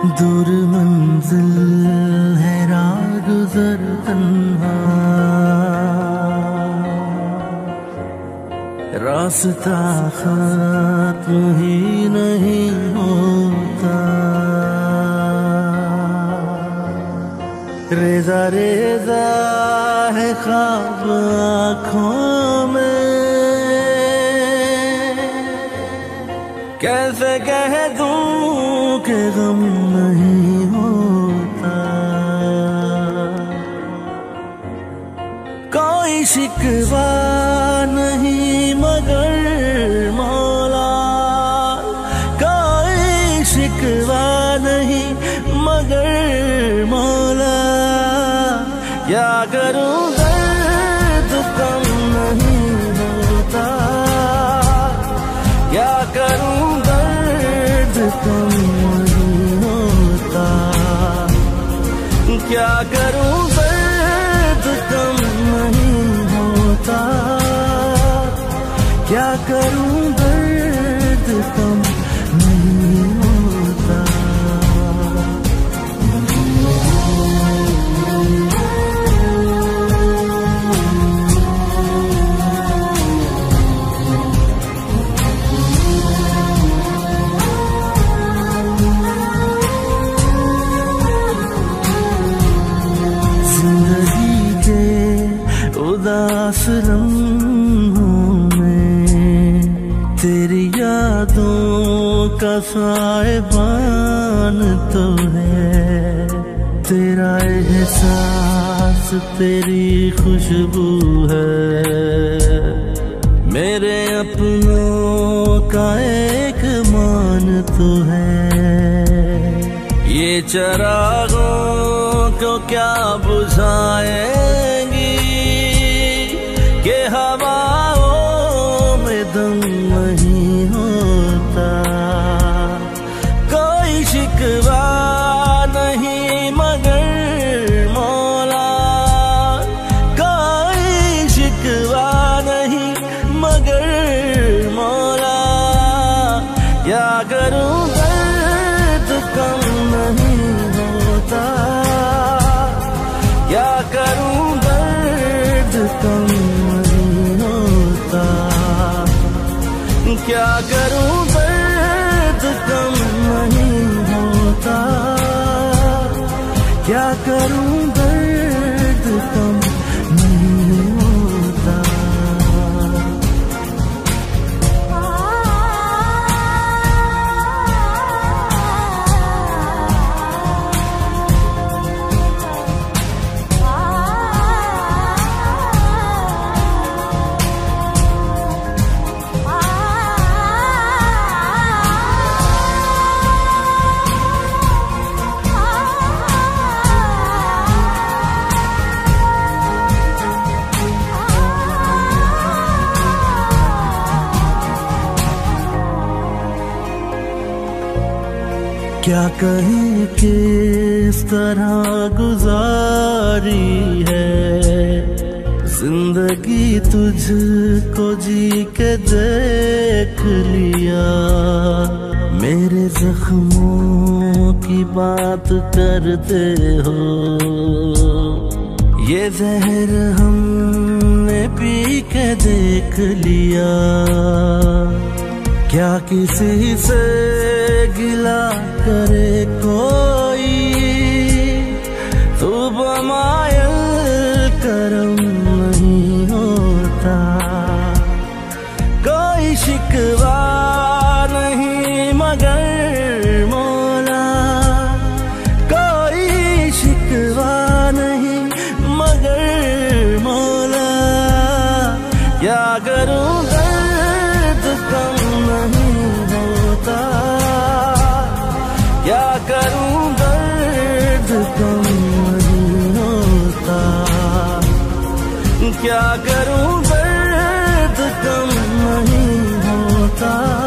दूर मंजिल है राह गुजर तन्हा। रास्ता खत्म ही नहीं होता। रेजा रेजा है ख्वाब आँखों में। कैसे कह दूँ के गम शिकवा नहीं मगर मौला। कोई शिकवा नहीं मगर मौला। क्या करूँ दर्द कम नहीं होता। क्या करूँ दर्द कम नहीं होता। क्या करूँ दर्द कम नहीं क्या करूँ तेरी यादों का साहिबान तो है। तेरा एहसास, तेरी खुशबू है। मेरे अपनों का एक मान तो है। ये चरागों को क्या बुझाएँगी दम नहीं होता। कोई शिकवा नहीं मगर मौला। कोई शिकवा नहीं मगर मौला। क्या करूँ दर्द कम नहीं होता। क्या करूँ दर्द कम करूँ दर्द कम नहीं होता क्या करूँ? क्या कहें किस तरह गुजारी है? ज़िंदगी तुझको जी के देख लिया। मेरे जख्मों की बात करते हो। ये जहर हमने पी के देख लिया। क्या किसी से गिला करे कोई? तू बमायल क्या करूँ? दर्द कम नहीं होता।